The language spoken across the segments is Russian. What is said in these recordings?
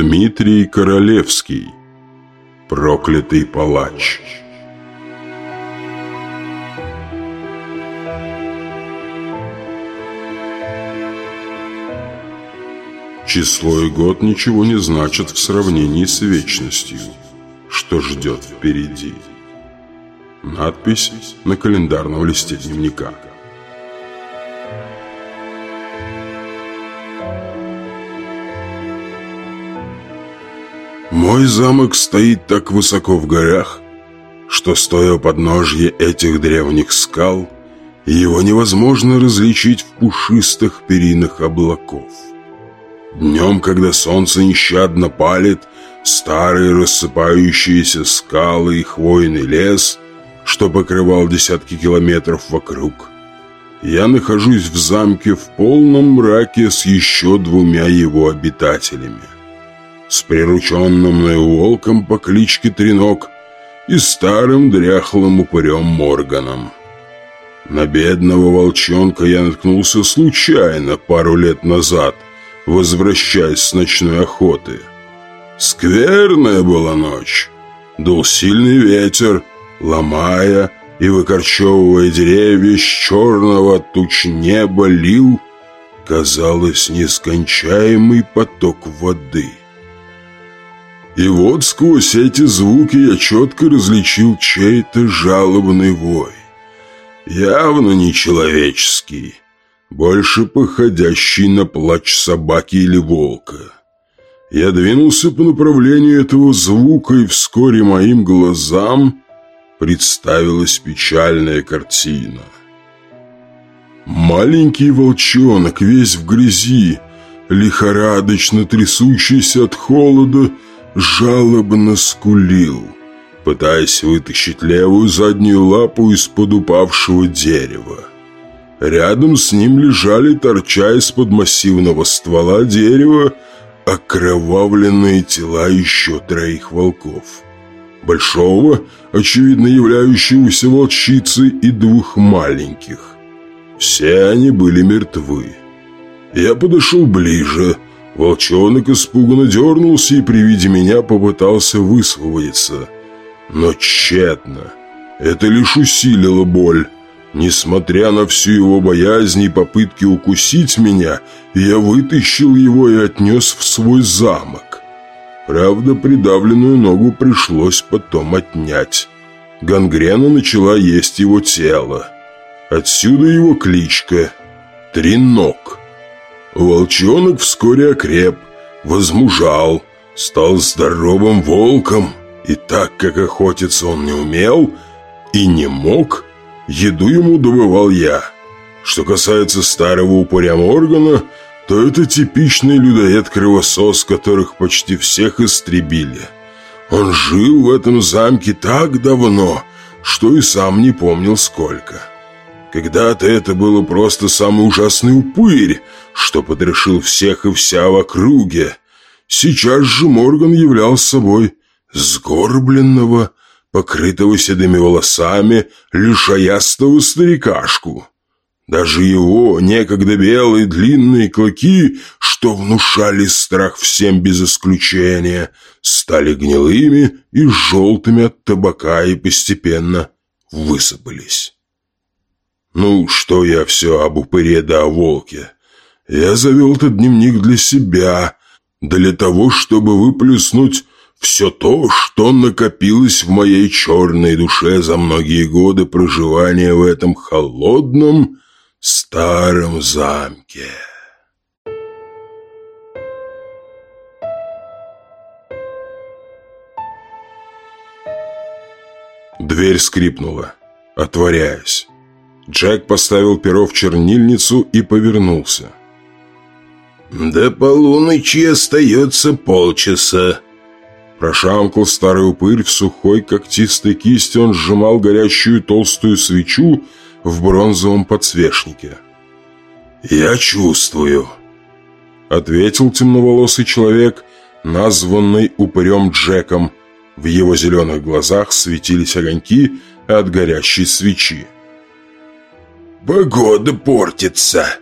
Дмитрий Королевский Проклятый палач Число и год ничего не значат в сравнении с вечностью, что ждет впереди. Надпись на календарном листе дневника. Мой замок стоит так высоко в горах, что, стоя у подножья этих древних скал, его невозможно различить в пушистых перинах облаков. Днем, когда солнце нещадно палит, старые рассыпающиеся скалы и хвойный лес, что покрывал десятки километров вокруг, я нахожусь в замке в полном мраке с еще двумя его обитателями – с прирученным мною волком по кличке Тренок и старым дряхлым упырем Морганом. На бедного волчонка я наткнулся случайно пару лет назад, возвращаясь с ночной охоты. Скверная была ночь. Дул сильный ветер, ломая и выкорчевывая деревья с черного туч неба лил, казалось, нескончаемый поток воды. И вот сквозь эти звуки я четко различил чей-то жалобный вой. Явно не человеческий, больше походящий на плач собаки или волка. Я двинулся по направлению этого звука, и вскоре моим глазам представилась печальная картина. Маленький волчонок, весь в грязи, лихорадочно трясущийся от холода, жалобно скулил, пытаясь вытащить левую заднюю лапу из-под упавшего дерева. Рядом с ним лежали, торча из-под массивного ствола дерева, окровавленные тела еще троих волков. Большого, очевидно являющегося волчицей, и двух маленьких. Все они были мертвы. Я подошел ближе, Волчонок испуганно дернулся и при виде меня попытался высвободиться. Но тщетно. Это лишь усилило боль. Несмотря на всю его боязнь и попытки укусить меня, я вытащил его и отнес в свой замок. Правда, придавленную ногу пришлось потом отнять. Гангрена начала есть его тело. Отсюда его кличка «Тренок». Волчонок вскоре окреп, возмужал, стал здоровым волком. И так как охотиться он не умел и не мог, еду ему добывал я. Что касается старого упыря Моргана, то это типичный людоед-кровосос, которых почти всех истребили. Он жил в этом замке так давно, что и сам не помнил сколько. Когда-то это было просто самый ужасный упырь, что подрешил всех и вся в округе. Сейчас же Морган являл собой сгорбленного, покрытого седыми волосами, лишаястого старикашку. Даже его некогда белые длинные клыки, что внушали страх всем без исключения, стали гнилыми и желтыми от табака и постепенно высыпались. Ну, что я все об упыре да о волке? Я завел этот дневник для себя, для того, чтобы выплеснуть все то, что накопилось в моей черной душе за многие годы проживания в этом холодном старом замке. Дверь скрипнула, отворяясь. Джек поставил перо в чернильницу и повернулся. «До полуночи остается полчаса». Прошамкал старый упырь в сухой когтистой кисти, он сжимал горящую толстую свечу в бронзовом подсвечнике. «Я чувствую», — ответил темноволосый человек, названный упырем Джеком. В его зеленых глазах светились огоньки от горящей свечи. «Погода портится!»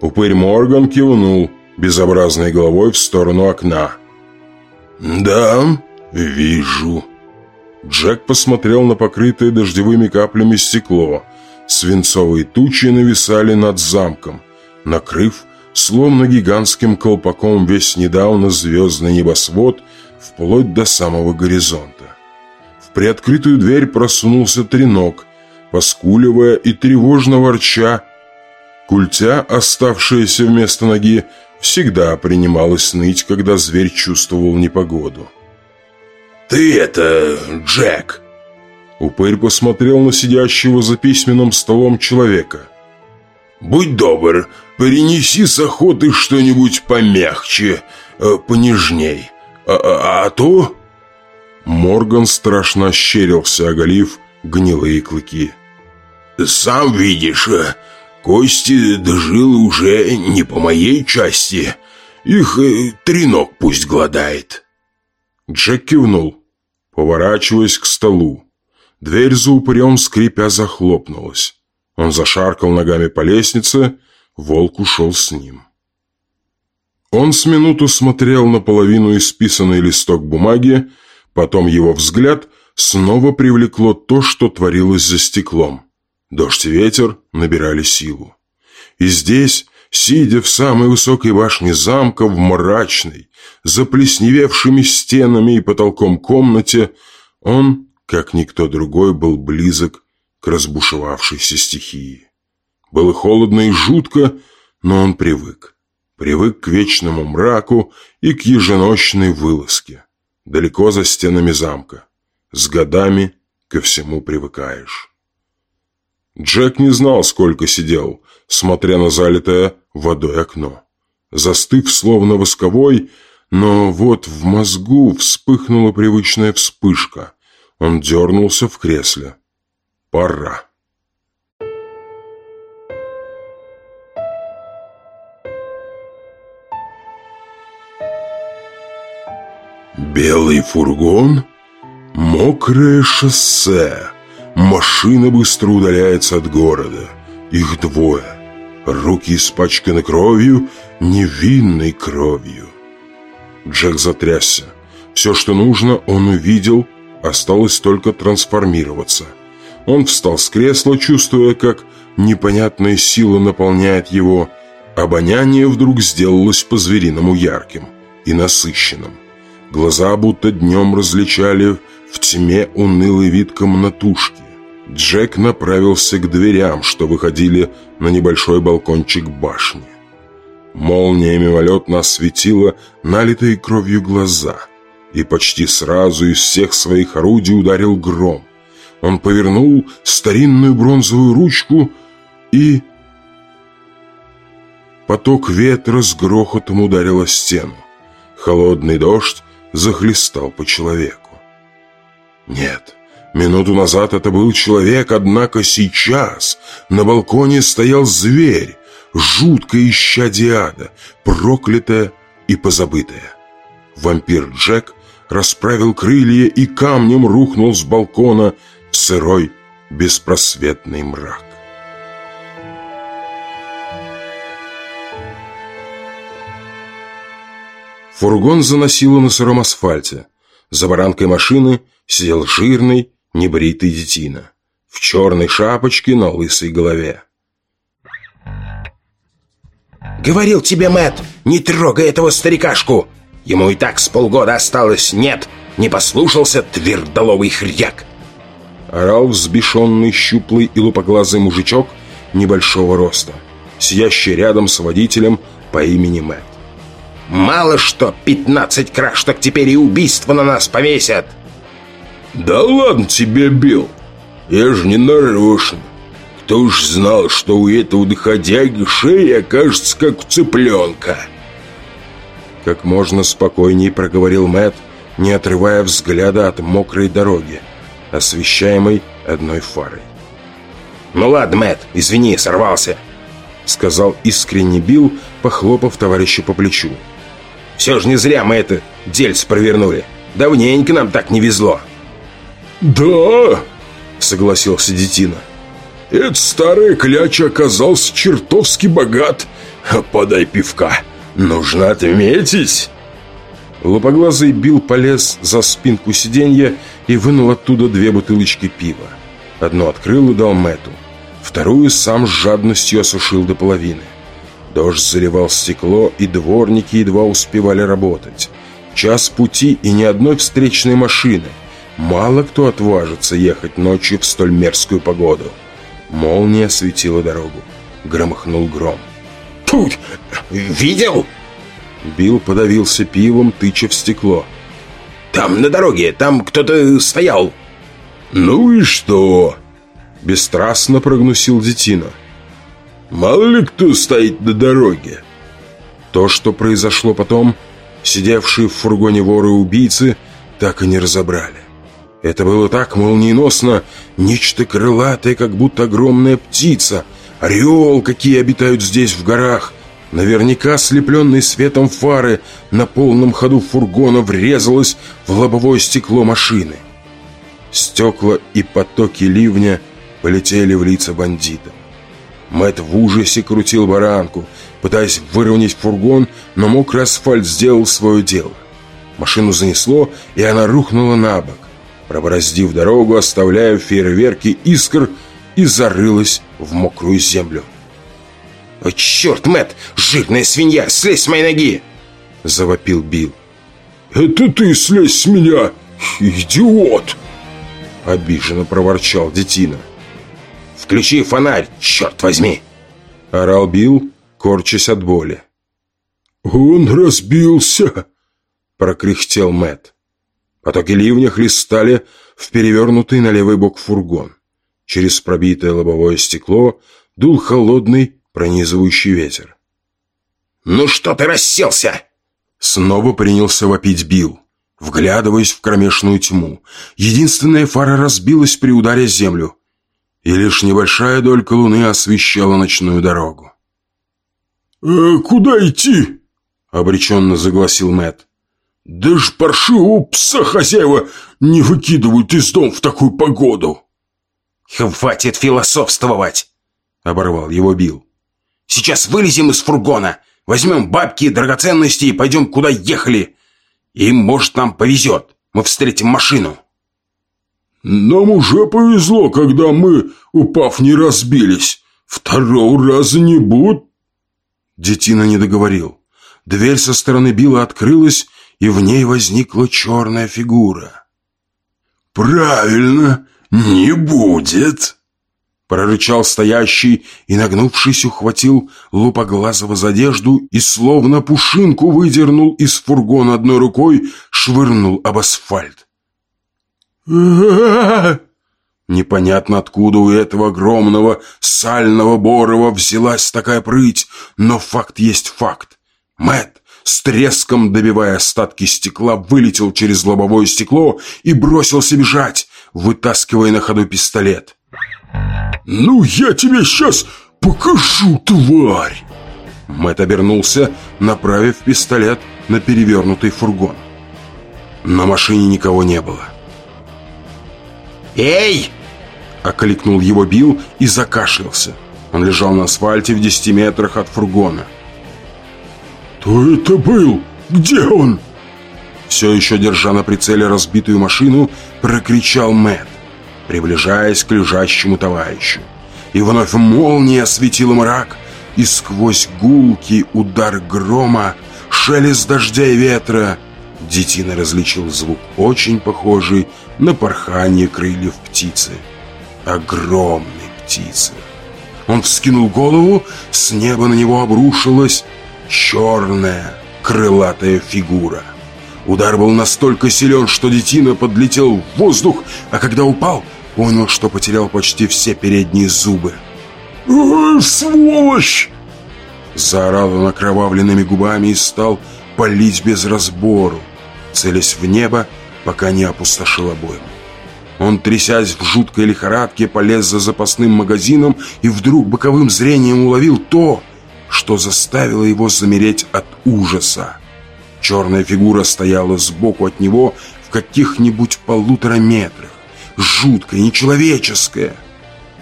Упырь Морган кивнул безобразной головой в сторону окна. «Да, вижу». Джек посмотрел на покрытое дождевыми каплями стекло. Свинцовые тучи нависали над замком, накрыв, словно гигантским колпаком, весь недавно звездный небосвод вплоть до самого горизонта. В приоткрытую дверь просунулся тренок, поскуливая и тревожно ворча. Культя, оставшаяся вместо ноги, всегда принималась ныть, когда зверь чувствовал непогоду. «Ты это, Джек!» Упырь посмотрел на сидящего за письменным столом человека. «Будь добр, перенеси с охоты что-нибудь помягче, э, понежней. А, а, а то...» Морган страшно ощерился, оголив гнилые клыки. «Сам видишь, э, кости дожилы уже не по моей части. Их э, тренок пусть гладает». Джек кивнул поворачиваясь к столу. Дверь за упырем, скрипя, захлопнулась. Он зашаркал ногами по лестнице, волк ушел с ним. Он с минуту смотрел на половину исписанный листок бумаги, потом его взгляд снова привлекло то, что творилось за стеклом. Дождь и ветер набирали силу. И здесь, сидя в самой высокой башне замка, в мрачной, заплесневевшими стенами и потолком комнате, он, как никто другой, был близок к разбушевавшейся стихии. Было холодно и жутко, но он привык. Привык к вечному мраку и к еженочной вылазке. Далеко за стенами замка. С годами ко всему привыкаешь. Джек не знал, сколько сидел, смотря на залитое водой окно. Застыв, словно восковой, но вот в мозгу вспыхнула привычная вспышка. Он дернулся в кресле. Пора. Белый фургон? Мокрое шоссе. Машина быстро удаляется от города. Их двое. Руки испачканы кровью, невинной кровью. Джек затрясся. Все, что нужно, он увидел, осталось только трансформироваться. Он встал с кресла, чувствуя, как непонятная сила наполняет его. Обоняние вдруг сделалось по-звериному ярким и насыщенным. Глаза будто днем различали в тьме унылый вид комнатушки. Джек направился к дверям, что выходили на небольшой балкончик башни. Молния мимолетно осветила налитые кровью глаза, и почти сразу из всех своих орудий ударил гром. Он повернул старинную бронзовую ручку и... Поток ветра с грохотом ударил о стену. Холодный дождь захлестал по человеку. Нет, минуту назад это был человек, однако сейчас на балконе стоял зверь, жуткое исчадие ада, проклятое и позабытое. Вампир Джек расправил крылья и камнем рухнул с балкона в сырой, беспросветный мрак. Фургон заносило на сыром асфальте. За баранкой машины сидел жирный, небритый детина в черной шапочке на лысой голове. Говорил тебе, Мэт, не трогай этого старикашку. Ему и так с полгода осталось. Нет, не послушался твердоловый хряк. Орал взбешенный, щуплый и лупоглазый мужичок небольшого роста, сидящий рядом с водителем по имени Мэт. Мало что, 15 краж, так теперь и убийство на нас повесят. Да ладно тебе, Билл. Я же не нарочно. Кто уж знал, что у этого доходяги шея окажется как у цыпленка. Как можно спокойнее проговорил Мэт, не отрывая взгляда от мокрой дороги, освещаемой одной фарой. «Ну ладно, Мэт, извини, сорвался», — сказал искренне Билл, похлопав товарища по плечу. «Все же не зря мы это дельце провернули. Давненько нам так не везло». «Да», — согласился Детина. Этот старый кляч оказался чертовски богат. Подай пивка. Нужно отметить. Лупоглазый Билл полез за спинку сиденья и вынул оттуда две бутылочки пива. Одну открыл и дал Мэту. Вторую сам с жадностью осушил до половины. Дождь заливал стекло, и дворники едва успевали работать. Час пути и ни одной встречной машины. Мало кто отважится ехать ночью в столь мерзкую погоду. Молния осветила дорогу. Громыхнул гром. «Тут! Видел?» Билл подавился пивом, тыча в стекло. «Там, на дороге, там кто-то стоял!» «Ну и что?» Бесстрастно прогнусил детина. «Мало ли кто стоит на дороге!» То, что произошло потом, сидевшие в фургоне воры-убийцы так и не разобрали. Это было так молниеносно, нечто крылатое, как будто огромная птица, орел, какие обитают здесь в горах. Наверняка ослепленный светом фары на полном ходу фургона врезалось в лобовое стекло машины. Стекла и потоки ливня полетели в лица бандитам. Мэт в ужасе крутил баранку, пытаясь выровнять фургон, но мокрый асфальт сделал свое дело. Машину занесло, и она рухнула на бок, пробороздив дорогу, оставляя фейерверки искр, и зарылась в мокрую землю. «О, черт, Мэт, жирная свинья, слезь с моей ноги!» Завопил Билл. «Это ты слезь с меня, идиот!» Обиженно проворчал детина. «Включи фонарь, черт возьми!» Орал Билл, корчась от боли. «Он разбился!» Прокряхтел Мэт. Потоки ливня хлестали в перевернутый на левый бок фургон. Через пробитое лобовое стекло дул холодный, пронизывающий ветер. «Ну что ты расселся?» Снова принялся вопить Билл, вглядываясь в кромешную тьму. Единственная фара разбилась при ударе землю, и лишь небольшая долька луны освещала ночную дорогу. «Э, «Куда идти?» — обреченно загласил Мэт. «Да ж паршивого пса хозяева не выкидывают из дом в такую погоду!» «Хватит философствовать!» — оборвал его Билл. Сейчас вылезем из фургона, возьмем бабки и драгоценности и пойдем куда ехали. И, может, нам повезет. Мы встретим машину». «Нам уже повезло, когда мы, упав, не разбились. Второго раза не будет». Детина не договорил. Дверь со стороны Билла открылась, и в ней возникла черная фигура. «Правильно, не будет!» Прорычал стоящий и, нагнувшись, ухватил лупоглазого за одежду и, словно пушинку, выдернул из фургона одной рукой, швырнул об асфальт. Непонятно, откуда у этого огромного сального Борова взялась такая прыть, но факт есть факт. Мэт, с треском добивая остатки стекла, вылетел через лобовое стекло и бросился бежать, вытаскивая на ходу пистолет. «Ну, я тебе сейчас покажу, тварь!» Мэтт обернулся, направив пистолет на перевернутый фургон. На машине никого не было. «Эй!» — окликнул его Билл и закашлялся. Он лежал на асфальте в десяти метрах от фургона. «Кто это был? Где он?» Все еще держа на прицеле разбитую машину, прокричал Мэтт приближаясь к лежащему товарищу. И вновь молния осветила мрак, и сквозь гулкий удар грома, шелест дождя и ветра, детина различил звук, очень похожий на порхание крыльев птицы. Огромной птицы. Он вскинул голову, с неба на него обрушилась черная крылатая фигура. Удар был настолько силен, что детина подлетел в воздух, а когда упал, понял, что потерял почти все передние зубы. «Ой, сволочь!» Заорал он окровавленными губами и стал палить без разбору, целясь в небо, пока не опустошил обойму. Он, трясясь в жуткой лихорадке, полез за запасным магазином и вдруг боковым зрением уловил то, что заставило его замереть от ужаса. Черная фигура стояла сбоку от него в каких-нибудь полутора метрах. Жуткая, нечеловеческая.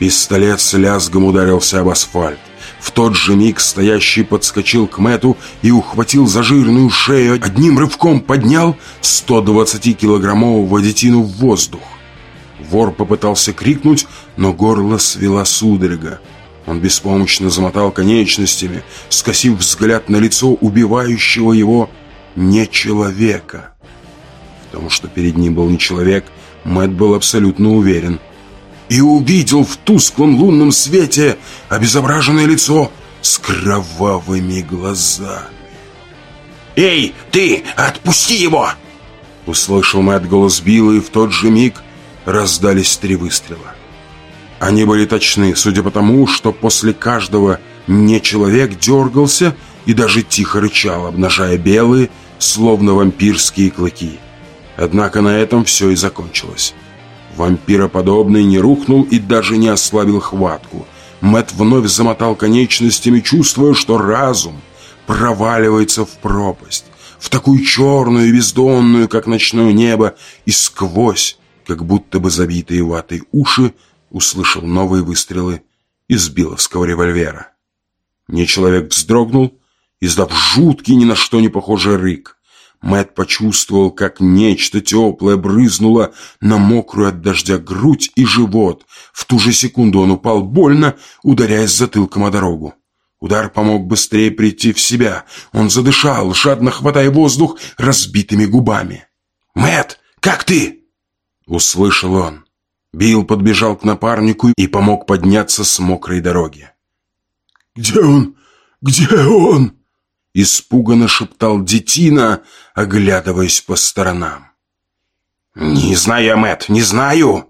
Пистолет с лязгом ударился об асфальт. В тот же миг стоящий подскочил к Мэту и ухватил за жирную шею, одним рывком поднял 120-килограммового детину в воздух. Вор попытался крикнуть, но горло свела судорога. Он беспомощно замотал конечностями, скосив взгляд на лицо убивающего его не человека. В том, что перед ним был не человек, Мэтт был абсолютно уверен – и увидел в тусклом лунном свете обезображенное лицо с кровавыми глазами. «Эй, ты, отпусти его!» Услышал Мэтт голос Билла, и в тот же миг раздались три выстрела. Они были точны, судя по тому, что после каждого не человек дергался и даже тихо рычал, обнажая белые, словно вампирские клыки. Однако на этом все и закончилось. Вампироподобный не рухнул и даже не ослабил хватку. Мэт вновь замотал конечностями, чувствуя, что разум проваливается в пропасть, в такую черную и бездонную, как ночное небо, и сквозь, как будто бы забитые ватой уши, услышал новые выстрелы из биловского револьвера. Нечеловек вздрогнул, издав жуткий, ни на что не похожий рык. Мэт почувствовал, как нечто теплое брызнуло на мокрую от дождя грудь и живот. В ту же секунду он упал больно, ударяясь затылком о дорогу. Удар помог быстрее прийти в себя. Он задышал, жадно хватая воздух разбитыми губами. Мэт, как ты?» Услышал он. Билл подбежал к напарнику и помог подняться с мокрой дороги. «Где он? Где он?» Испуганно шептал детина, оглядываясь по сторонам. «Не знаю, Мэтт, не знаю!»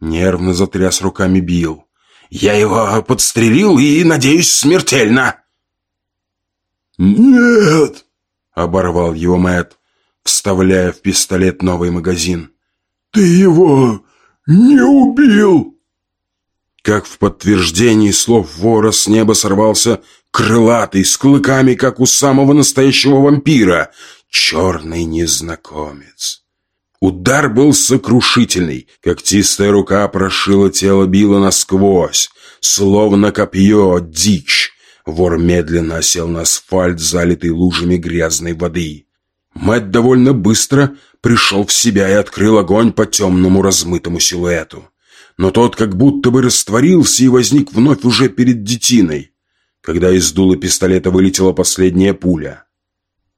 Нервно затряс руками Билл. «Я его подстрелил и, надеюсь, смертельно!» «Нет!» — оборвал его Мэтт, вставляя в пистолет новый магазин. «Ты его не убил!» Как в подтверждении слов вора с неба сорвался крылатый, с клыками, как у самого настоящего вампира, черный незнакомец. Удар был сокрушительный, когтистая рука прошила тело Билла насквозь, словно копье, дичь. Вор медленно осел на асфальт, залитый лужами грязной воды. Мэтт довольно быстро пришел в себя и открыл огонь по темному размытому силуэту. Но тот как будто бы растворился и возник вновь уже перед детиной когда из дула пистолета вылетела последняя пуля.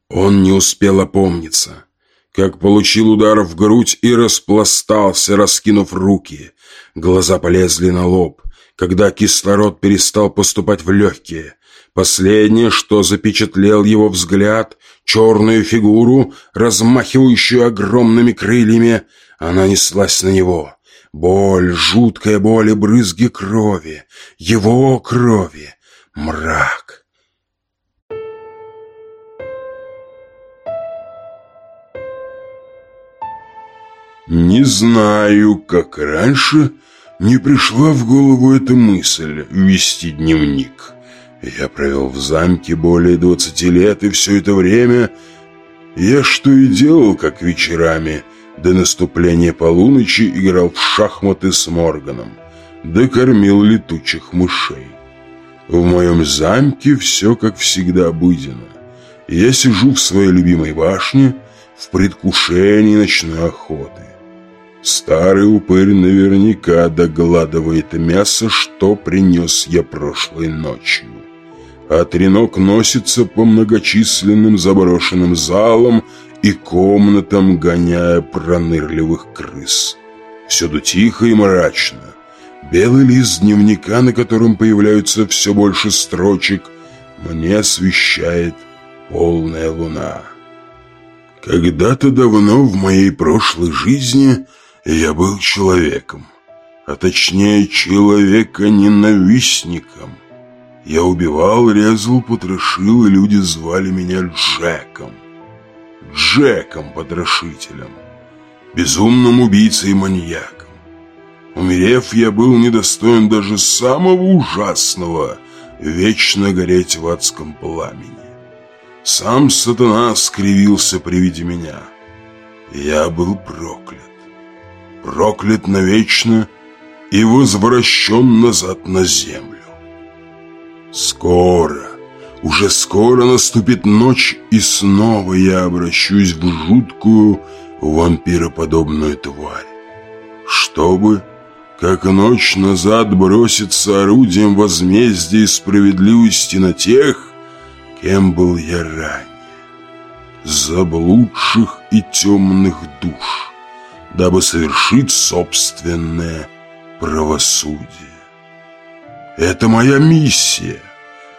Он не успел опомниться, как получил удар в грудь и распластался, раскинув руки. Глаза полезли на лоб, когда кислород перестал поступать в легкие. Последнее, что запечатлел его взгляд, черную фигуру, размахивающую огромными крыльями, она неслась на него. Боль, жуткая боль и брызги крови, его крови, мрак. Не знаю, как раньше не пришла в голову эта мысль вести дневник. Я провел в замке более двадцати лет, и все это время я что и делал, как вечерами, до наступления полуночи играл в шахматы с Морганом, да летучих мышей. В моем замке все, как всегда, обыденно. Я сижу в своей любимой башне в предвкушении ночной охоты. Старый упырь наверняка догладывает мясо, что принес я прошлой ночью. А тренок носится по многочисленным заброшенным залам и комнатам, гоняя пронырливых крыс. Всюду тихо и мрачно. Белый лист дневника, на котором появляются все больше строчек, мне освещает полная луна. Когда-то давно в моей прошлой жизни я был человеком, а точнее человека-ненавистником. Я убивал, резал, потрошил, и люди звали меня Джеком. Джеком-потрошителем, безумным убийцей и маньяком. Умерев, я был недостоин даже самого ужасного вечно гореть в адском пламени. Сам сатана скривился при виде меня. Я был проклят. Проклят навечно и возвращен назад на землю. Скоро, уже скоро наступит ночь, и снова я обращусь в жуткую вампироподобную тварь. Чтобы, как ночь назад, броситься орудием возмездия и справедливости на тех, кем был я ранее. Заблудших и темных душ, дабы совершить собственное правосудие. Это моя миссия,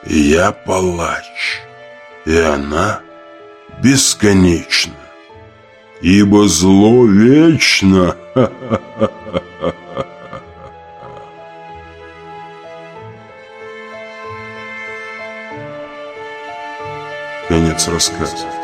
я палач, и она бесконечна, ибо зло вечно. Конец рассказа.